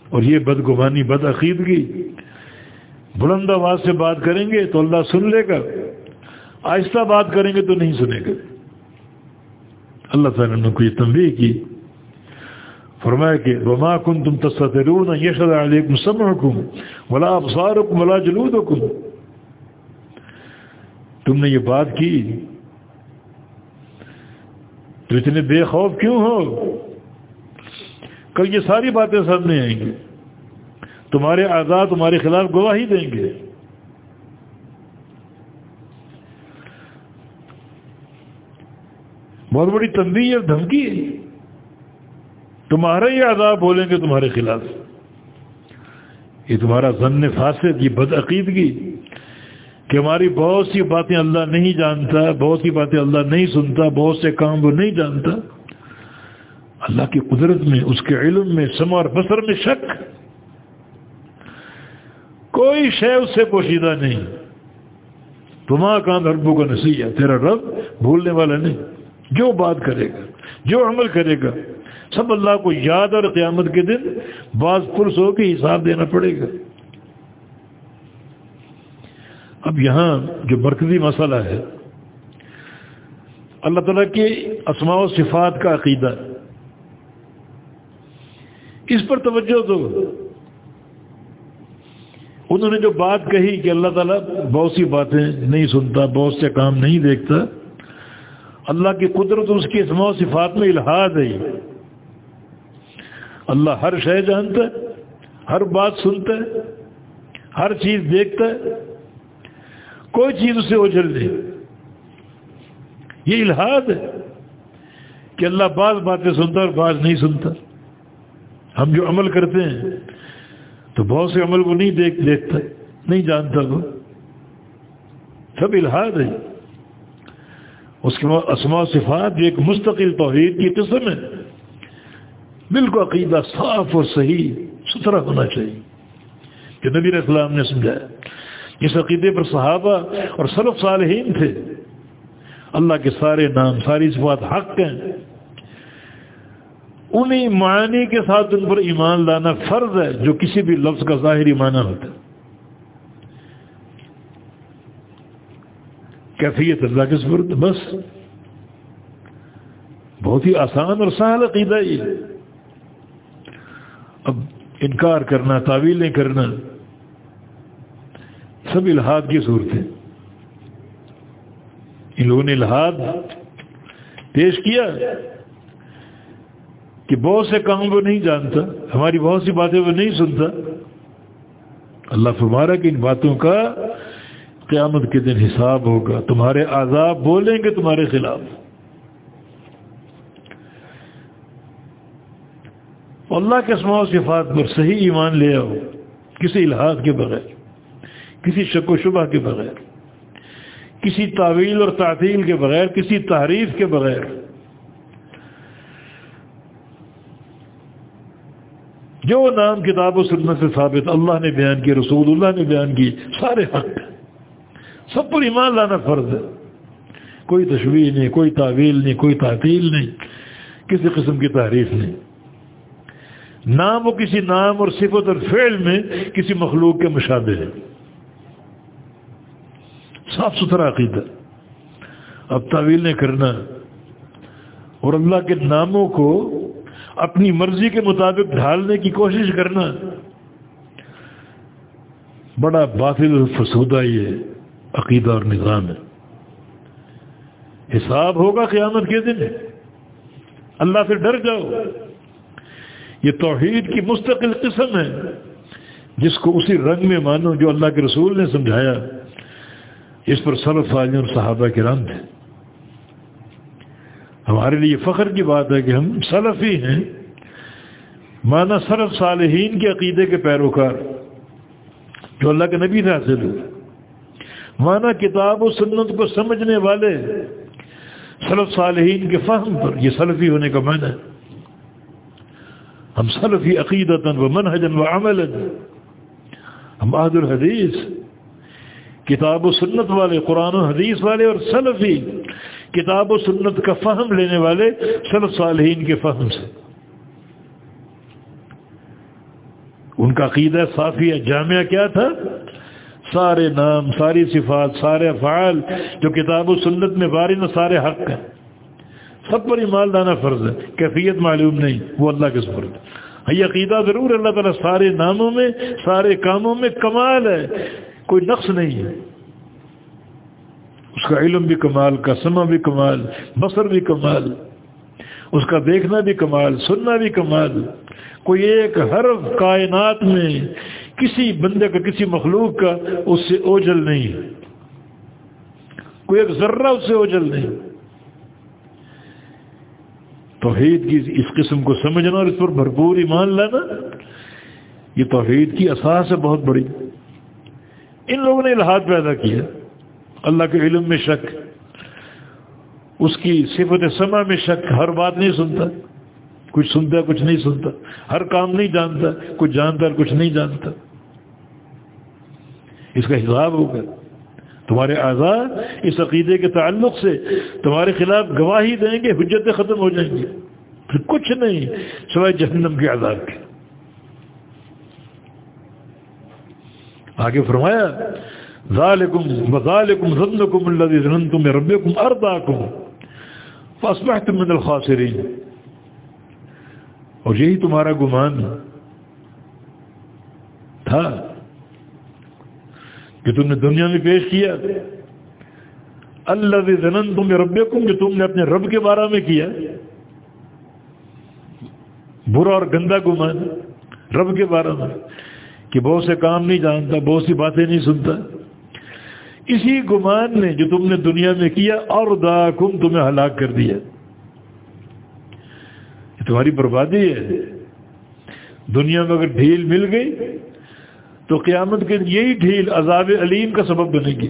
اور یہ بدگمانی بد عقیدگی بلند آواز سے بات کریں گے تو اللہ سن لے گا۔ آہستہ بات کریں گے تو نہیں سنے گا۔ اللہ تعالیٰ نے کو یہ تنبیہ کی۔ فرمایا کہ وما کن تم تصرون یشد علیکم سمعکم ولا ابصارکم ولا جلودکم تم نے یہ بات کی تو اتنے بے خوف کیوں ہو؟ کل یہ ساری باتیں سامنے آئیں گی۔ تمہارے آزاد تمہارے خلاف گواہی دیں گے۔ بہت بڑی تنبیہ اور دھمکی۔ ہے تمہارا ہی عذاب بولیں گے تمہارے خلاف۔ یہ تمہارا ضن فاسد، یہ بدعقیدگی کہ ہماری بہت سی باتیں اللہ نہیں جانتا، بہت سی باتیں اللہ نہیں سنتا، بہت سے کام وہ نہیں جانتا۔ اللہ کی قدرت میں، اس کے علم میں سما اور بسر میں شک۔ کوئی شے اس سے پوشیدہ نہیں۔ تمہارا کام ربو کا نصیحہ، تیرا رب بھولنے والا نہیں۔ جو بات کرے گا، جو عمل کرے گا، سب اللہ کو یاد اور قیامت کے دن بعض پرس ہو کے حساب دینا پڑے گا۔ اب یہاں جو مرکزی مسئلہ ہے، اللہ تعالیٰ کے اسماع و صفات کا عقیدہ۔ اس پر توجہ دو۔ انہوں نے جو بات کہی کہ اللہ تعالیٰ بہت سی باتیں نہیں سنتا، بہت سے کام نہیں دیکھتا، اللہ کی قدرت اس کی اسماع و صفات میں الحاد ہے اللہ ہر شے جانتا ہے ہر بات سنتا ہے ہر چیز دیکھتا ہے کوئی چیز اسے اجل نہیں۔ یہ الحاد ہے کہ اللہ بعض باتیں سنتا اور بعض نہیں سنتا۔ ہم جو عمل کرتے ہیں تو بہت سے عمل کو نہیں دیکھ دیکھتا، نہیں جانتا وہ۔ سب الحاد ہے اس کے بعد اسماء صفات جو ایک مستقل توحید کی قسم ہے، بالکل عقیدہ صاف اور صحیح، ستھرا ہونا چاہیے۔ کہ نبی السلام نے سمجھایا، اس عقیدے پر صحابہ اور صرف صالحین تھے۔ اللہ کے سارے نام، ساری صفات حق ہیں۔ انہیں معنی کے ساتھ ان پر ایمان لانا فرض ہے جو کسی بھی لفظ کا ظاہری معنی ہوتا ہے۔ کیفیت اللہ کے سپرد، بس۔ بہت ہی آسان اور سہل عقیدہ یہ۔ اب انکار کرنا تعویلیں کرنا، سب الحاد کی صورتیں ان لوگوں نے الحاد پیش کیا۔ کہ بہت سے کام وہ نہیں جانتا، ہماری بہت سی باتیں وہ نہیں سنتا۔ اللہ فرمارا کہ ان باتوں کا قیامت کے دن حساب ہوگا۔ تمہارے عذاب بولیں گے تمہارے خلاف۔ اللہ کے اسماع و صفات پر صحیح ایمان لے آؤ، کسی الحاظ کے بغیر، کسی شک و شبہ کے بغیر، کسی تعویل اور تعطیل کے بغیر، کسی تحریف کے بغیر۔ جو نام کتاب و سنت سے ثابت اللہ نے بیان کی، رسول اللہ نے بیان کی، سارے حق سب پر ایمان لانا فرض ہے۔ کوئی تشویح نہیں، کوئی تعویل نہیں، کوئی تعطیل نہیں، کسی قسم کی تعریف نہیں۔ نام و کسی نام اور صفت اور فعل میں کسی مخلوق کے مشابہ ہے۔ صاف ستھرا عقیدہ۔ اب تعویلیں کرنا۔ اور اللہ کے ناموں کو اپنی مرضی کے مطابق ڈھالنے کی کوشش کرنا۔ بڑا باطل فسودہ یہ عقیدہ اور نظام ہے۔ حساب ہوگا قیامت کے دن۔ اللہ سے ڈر جاؤ۔ یہ توحید کی مستقل قسم ہے۔ جس کو اسی رنگ میں مانو جو اللہ کے رسول نے سمجھایا۔ اس پر سرف فاجن اور صحابہ کے رنگ تھے۔ ہمارے لیے فخر کی بات ہے کہ ہم سلفی ہیں۔ مانا سرف صالحین کے عقیدے کے پیروکار جو اللہ کے نبی سے حاصل ہوئے۔ مانا کتاب و سنت کو سمجھنے والے سلف صالحین کے فہم پر یہ سلفی ہونے کا معنی ہے۔ ہم سلفی عقیدت و منحجن و عمل ہم عہد الحدیث، کتاب و سنت والے، قرآن و حدیث والے اور سلفی کتاب و سنت کا فہم لینے والے سلف صالحین کے فہم سے۔ ان کا عقیدہ صافیہ جامعہ کیا تھا؟ سارے نام، ساری صفات، سارے افعال جو کتاب و سنت میں بارن سارے حق ہیں۔ سب پر ایمان لانا فرض ہے، کیفیت معلوم نہیں، وہ اللہ کے سپرد ہاں، یہ عقیدہ ضرور اللہ تعالیٰ سارے ناموں میں، سارے کاموں میں کمال ہے۔ کوئی نقص نہیں ہے۔ اس کا علم بھی کمال، کا سما بھی کمال، بصر بھی کمال، اس کا دیکھنا بھی کمال، سننا بھی کمال۔ کوئی ایک حرف کائنات میں کسی بندے کا، کسی مخلوق کا اس سے اوجل نہیں۔ کوئی ایک ذرہ اس سے اوجل نہیں۔ توحید کی اس قسم کو سمجھنا اور اس پر بھرپور ایمان لانا، یہ توحید کی اساس ہے بہت بڑی۔ ان لوگوں نے الحاد پیدا کیا۔ اللہ کے علم میں شک، اس کی صفت سما میں شک، ہر بات نہیں سنتا۔ کچھ سنتا، کچھ نہیں سنتا۔ ہر کام نہیں جانتا، کچھ جانتا اور کچھ نہیں جانتا۔ اس کا حساب ہوگا۔ تمہارے آزاد اس عقیدے کے تعلق سے تمہارے خلاف گواہی دیں گے، حجتیں ختم ہو جائیں گے پھر کچھ نہیں، سوائے جہنم کے آزاد کے۔ آگے فرمایا ذالکم وذالکم ظنکم الذی ظننتم ربکم ارضاکم فاصبحتم من الخاسرین۔ اور یہی تمہارا گمان تھا کہ تم نے دنیا میں پیش کیا۔ اللہ زنن تم رب جو تم نے اپنے رب کے بارے میں کیا۔ برا اور گندا گمان رب کے بارے میں کہ بہت سے کام نہیں جانتا، بہت سی باتیں نہیں سنتا۔ اسی گمان نے جو تم نے دنیا میں کیا اور دا کم تمہیں ہلاک کر دیا۔ یہ تمہاری بربادی ہے۔ دنیا میں اگر ڈھیل مل گئی تو قیامت کے یہی ڈھیل عذاب علیم کا سبب بنے گی۔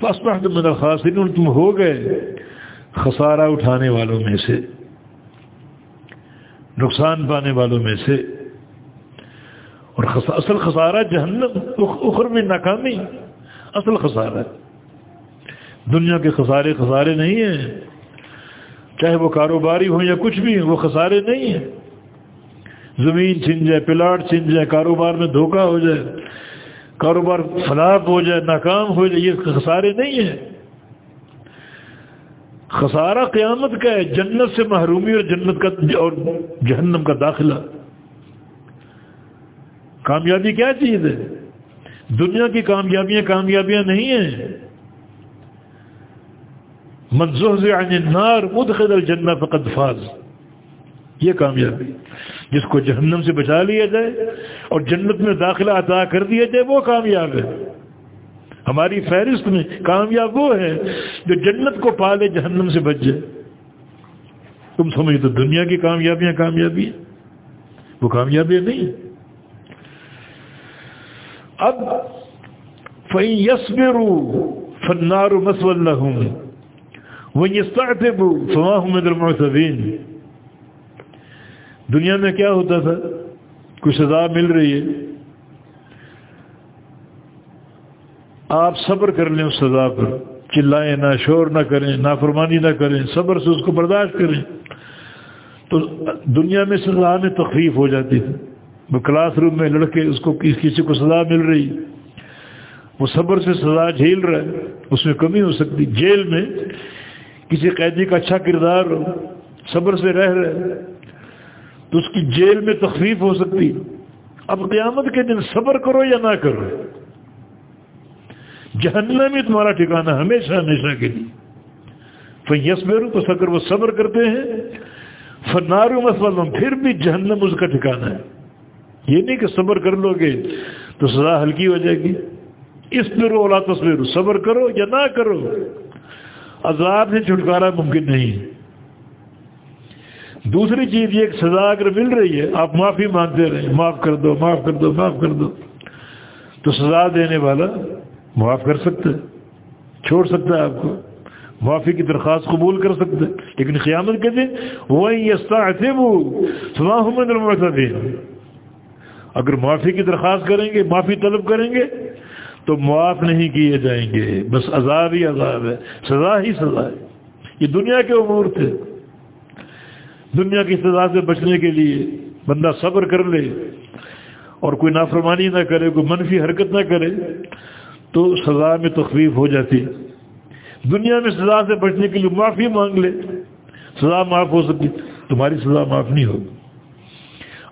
فاسپاہ من الخاسرین، تم ہو گئے خسارہ اٹھانے والوں میں سے، نقصان پانے والوں میں سے۔ اور اصل خسارہ جہنم اخر میں ناکامی۔ اصل خسارہ دنیا کے خسارے خسارے نہیں ہیں۔ چاہے وہ کاروباری ہوں یا کچھ بھی، وہ خسارے نہیں ہیں۔ زمین چھن جائے، پلاٹ چھن جائے، کاروبار میں دھوکہ ہو جائے، کاروبار فلاپ ہو جائے، ناکام ہو جائے، یہ خسارے نہیں ہیں۔ خسارہ قیامت کا ہے، جنت سے محرومی اور جنت کا اور جہنم کا داخلہ۔ کامیابی کیا چیز ہے؟ دنیا کی کامیابیاں کامیابیاں نہیں ہیں۔ منظور سے النار مدخل الجنہ فقد فاز۔ یہ کامیابی۔ جس کو جہنم سے بچا لیا جائے اور جنت میں داخلہ عطا کر دیا جائے، وہ کامیاب ہے۔ ہماری فہرست میں کامیاب وہ ہے جو جنت کو پالے، جہنم سے بچ جائے۔ تم سمجھ تو دنیا کی کامیابیاں کامیابی وہ کامیابی نہیں اب فی یسمرو فنار مسول ہوں وہ یستعتبو فواہم دنیا میں کیا ہوتا تھا؟ کوئی سزا مل رہی ہے۔ آپ صبر کر لیں اس سزا پر، چلائیں، نہ شور نہ کریں، نافرمانی نہ کریں، صبر سے اس کو برداشت کریں۔ تو دنیا میں سزا میں تخفیف ہو جاتی تھی۔ وہ کلاس روم میں لڑکے اس کو کسی کو سزا مل رہی وہ صبر سے سزا جھیل رہا ہے، اس میں کمی ہو سکتی جیل میں کسی قیدی کا اچھا کردار ہو، صبر سے رہ رہے تو اس کی جیل میں تخفیف ہو سکتی اب قیامت کے دن صبر کرو یا نہ کرو؟ جہنم میں تمہارا ٹھکانا ہمیشہ ہمیشہ کے لیے۔ تو یس میرو تو سکر وہ صبر کرتے ہیں۔ فنارو مسلم پھر بھی جہنم اس کا ٹھکانا ہے۔ یہ نہیں کہ صبر کر لو گے تو سزا ہلکی ہو جائے گی۔ اس پر اولا تصویر۔ صبر کرو یا نہ کرو، عذاب سے چھٹکارا ممکن نہیں۔ دوسری چیز یہ سزا اگر مل رہی ہے، آپ معافی مانگتے رہیں۔ معاف کر دو، معاف کر دو، معاف کر دو۔ تو سزا دینے والا معاف کر سکتا ہے، چھوڑ سکتا ہے آپ کو۔ معافی کی درخواست قبول کر سکتے لیکن قیامت کے دن وہی اگر معافی کی درخواست کریں گے، معافی طلب کریں گے، تو معاف نہیں کیے جائیں گے۔ بس عذاب ہی عذاب ہے، سزا ہی سزا ہے۔ یہ دنیا کے امور تھے۔ دنیا کی سزا سے بچنے کے لیے بندہ صبر کر لے اور کوئی نافرمانی نہ کرے، کوئی منفی حرکت نہ کرے، تو سزا میں تخفیف ہو جاتی ہے۔ دنیا میں سزا سے بچنے کے لیے معافی مانگ لے، سزا معاف ہو سکتی، تمہاری سزا معاف نہیں ہوگی۔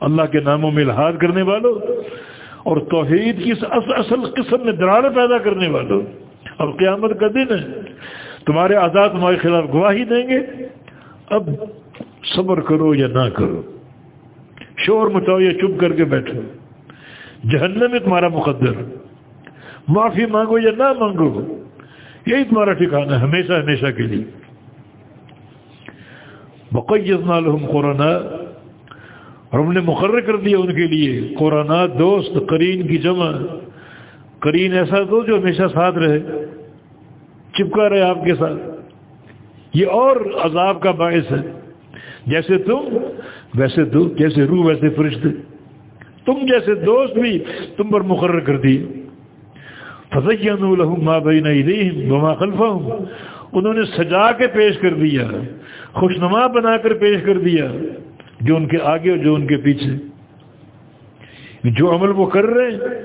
اللہ کے ناموں میں الحاظ کرنے والوں اور توحید کی اصل قسم میں درار پیدا کرنے والوں اور قیامت کا دن ہے۔ تمہارے آزاد تمہارے خلاف گواہی دیں گے۔ اب صبر کرو یا نہ کرو۔ شور مچاؤ یا چپ کر کے بیٹھو۔ جہنم میں تمہارا مقدر معافی مانگو یا نہ مانگو، یہی تمہارا ٹھکانا ہے ہمیشہ ہمیشہ کے لیے۔ بقیت الحم قرآن اور ہم نے مقرر کر دیا ان کے لیے۔ قرآن دوست کرین کی جمع۔ کرین ایسا دو جو ہمیشہ ساتھ رہے۔ چپکا رہے آپ کے ساتھ۔ یہ اور عذاب کا باعث ہے۔ جیسے تم، ویسے دو، جیسے روح، ویسے فرشتے۔ تم جیسے دوست بھی تم پر مقرر کر دیے۔ فضین الحم ماں بین بما خلفہ انہوں نے سجا کے پیش کر دیا۔ خوشنما بنا کر پیش کر دیا۔ جو ان کے آگے اور جو ان کے پیچھے۔ جو عمل وہ کر رہے ہیں،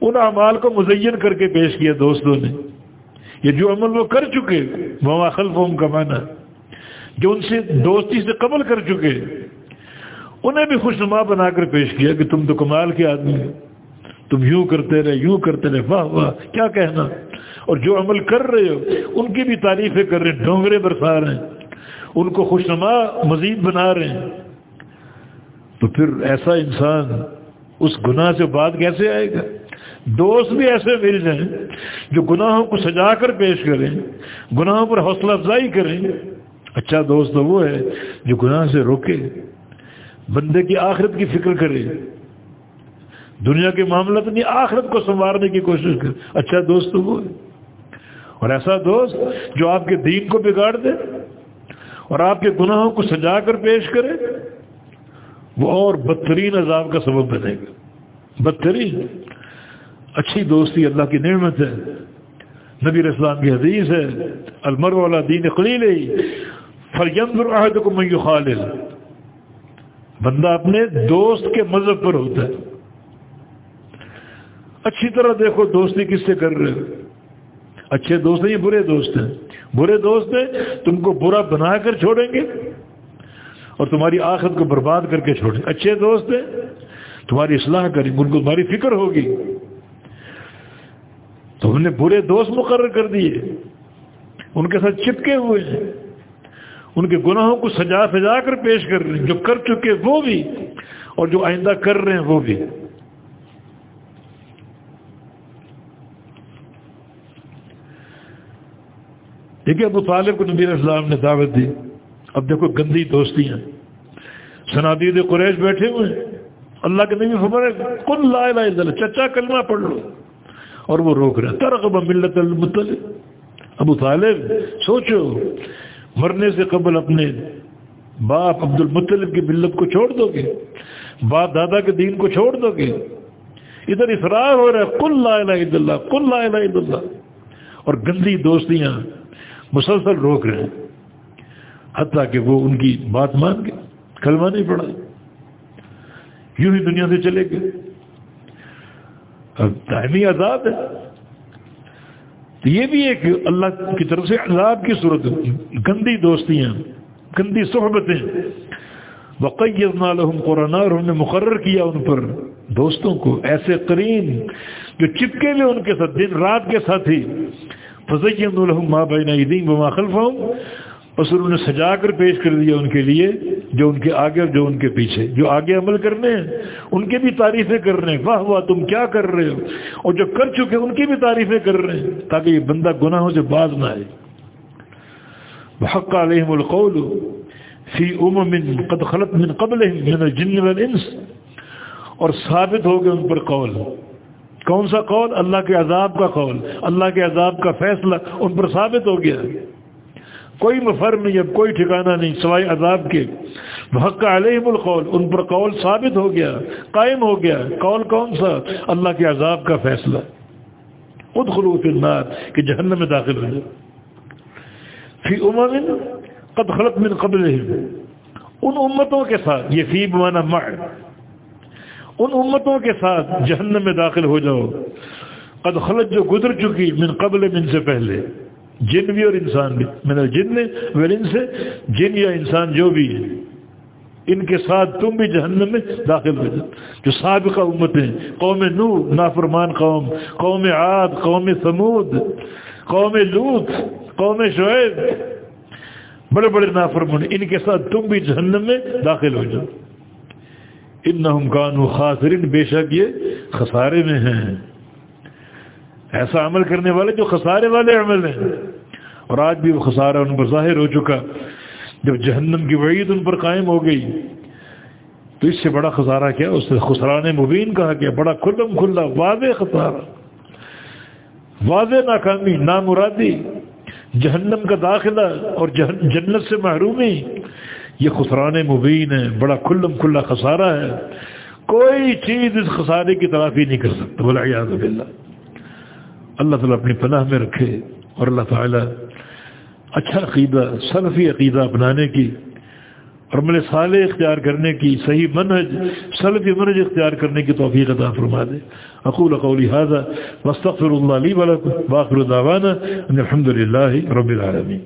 ان اعمال کو مزین کر کے پیش کیا دوستوں نے۔ یہ جو عمل وہ کر چکے وہاں خلف کا جو ان سے دوستی سے قبل کر چکے، انہیں بھی خوشنما بنا کر پیش کیا کہ تم تو کمال کے آدمی ہو تم یوں کرتے رہے، یوں کرتے رہے، واہ واہ، کیا کہنا۔ اور جو عمل کر رہے ہو، ان کی بھی تعریفیں کر رہے ہیں ڈونگرے برسا رہے ہیں۔ ان کو خوشنما مزید بنا رہے ہیں۔ تو پھر ایسا انسان اس گناہ سے بات کیسے آئے گا؟ دوست بھی ایسے مل جائیں جو گناہوں کو سجا کر پیش کریں، گناہوں پر حوصلہ افزائی کریں۔ اچھا دوست تو وہ ہے جو گناہ سے روکے، بندے کی آخرت کی فکر کرے۔ دنیا کے معاملہ اپنی آخرت کو سنوارنے کی کوشش کرے۔ اچھا دوست تو وہ ہے۔ اور ایسا دوست جو آپ کے دین کو بگاڑ دے۔ اور آپ کے گناہوں کو سجا کر پیش کرے، وہ اور بدترین عذاب کا سبب بنے گا۔ بدترین۔ اچھی دوستی اللہ کی نعمت ہے۔ نبی اسلام کی حدیث ہے المر والا دین قلیل فریند کو میں خالد بندہ اپنے دوست کے مذہب پر ہوتا ہے۔ اچھی طرح دیکھو دوستی کس سے کر رہے اچھے دوست نہیں، برے دوست ہیں۔ برے دوست ہیں، تم کو برا بنا کر چھوڑیں گے اور تمہاری آخرت کو برباد کر کے چھوڑیں اچھے دوست ہیں، تمہاری اصلاح کریں ان کو تمہاری فکر ہوگی۔ تو ہم نے برے دوست مقرر کر دیے۔ ان کے ساتھ چپکے ہوئے ہیں۔ ان کے گناہوں کو سجا سجا کر پیش کر رہے ہیں۔ جو کر چکے وہ بھی اور جو آئندہ کر رہے ہیں وہ بھی۔ دیکھیے ابو طالب کو نبی اسلام نے دعوت دی۔ اب دیکھو گندی دوستیاں سنادید قریش بیٹھے ہوئے ہیں۔ اللہ کے نبی خبر ہے کن لا الہ الا اللہ، چچا کلمہ پڑھ لو۔ اور وہ روک رہا ترغب ملت المطلب۔ ابو طالب، سوچو، مرنے سے قبل اپنے باپ عبد المطلب کی ملت کو چھوڑ دو گے۔ باپ دادا کے دین کو چھوڑ دو گے۔ ادھر اصرار ہو رہا ہے کل لا الہ الا اللہ کل لا الہ الا اللہ۔ اور گندی دوستیاں مسلسل روک رہے ہیں۔ حتیٰ کہ وہ ان کی بات مان گئے، کلمہ نہیں پڑا یوں ہی دنیا سے چلے گئے۔ اب دائمی عذاب ہے۔ تو یہ بھی ایک اللہ کی طرف سے عذاب کی صورت گندی دوستیاں، گندی صحبتیں۔ وقینا لهم قرآن اور ہم نے مقرر کیا ان پر دوستوں کو، ایسے قرین جو چپکے ہوئے ان کے ساتھ، دن رات کے ساتھ ہی۔ فضین الحم ماں بین عیدین بما خلفہم بس انہوں نے سجا کر پیش کر دیا ان کے لیے، جو ان کے آگے اور جو ان کے پیچھے، جو آگے عمل کرنے ہیں، ان کی بھی تعریفیں کر رہے ہیں، واہ واہ تم کیا کر رہے ہو؟ اور جو کر چکے ان کی بھی تعریفیں کر رہے ہیں، تاکہ یہ بندہ گناہوں سے باز نہ آئے۔ حق علیہم القول فی امم قد خلط من قبلہم من الجن والانس اور ثابت ہو گئے ان پر قول۔ کون سا قول؟ اللہ کے عذاب کا قول، اللہ کے عذاب کا فیصلہ، ان پر ثابت ہو گیا۔ کوئی مفر نہیں، اب کوئی ٹھکانہ نہیں، سوائے عذاب کے۔ حق علیہم القول، ان پر قول ثابت ہو گیا، قائم ہو گیا۔ قول کون سا؟ اللہ کے عذاب کا فیصلہ۔ خود خلوط النار، کہ جہنم میں داخل ہو جائے فی امن قد خلط من قبل ان امتوں کے ساتھ، یہ فی بمانا مع۔ ان امتوں کے ساتھ جہنم میں داخل ہو جاؤ۔ قد خلط جو گزر چکی من قبل من سے پہلے، جن بھی اور انسان بھی۔ میں جن ان سے جن یا انسان جو بھی ہے ان کے ساتھ تم بھی جہنم میں داخل ہو جاؤ۔ جو سابقہ امتیں قوم نو نافرمان قوم قوم عاد، قوم سمود قوم لوت قوم شعیب، بڑے بڑے نافرمان، ان کے ساتھ تم بھی جہنم میں داخل ہو جاؤ۔ ان نہ خاصرین بے شک یہ خسارے میں ہیں۔ ایسا عمل کرنے والے جو خسارے والے عمل ہیں۔ اور آج بھی وہ خسارہ ان پر ظاہر ہو چکا۔ جب جہنم کی وعید ان پر قائم ہو گئی، تو اس سے بڑا خسارہ کیا؟ اس سے خسران مبین کہا گیا۔ بڑا کھلم کھلا، واضح خسارہ۔ واضح ناکامی، نامرادی، جہنم کا داخلہ اور جنت سے محرومی۔ یہ خسران مبین ہے، بڑا کھلم کھلا خسارہ ہے۔ کوئی چیز اس خسارے کی تلافی نہیں کر سکتا بولا یاد اللہ اللہ تعالیٰ اپنی پناہ میں رکھے اور اللہ تعالیٰ اچھا عقیدہ سلفی عقیدہ اپنانے کی اور مل صالح اختیار کرنے کی، صحیح منہج سلفی منہج اختیار کرنے کی توفیق عطا فرما دے۔ اقول قولی هذا، واستغفر الله لي ولكم واخر دعوانا، ان الحمد لله رب العالمين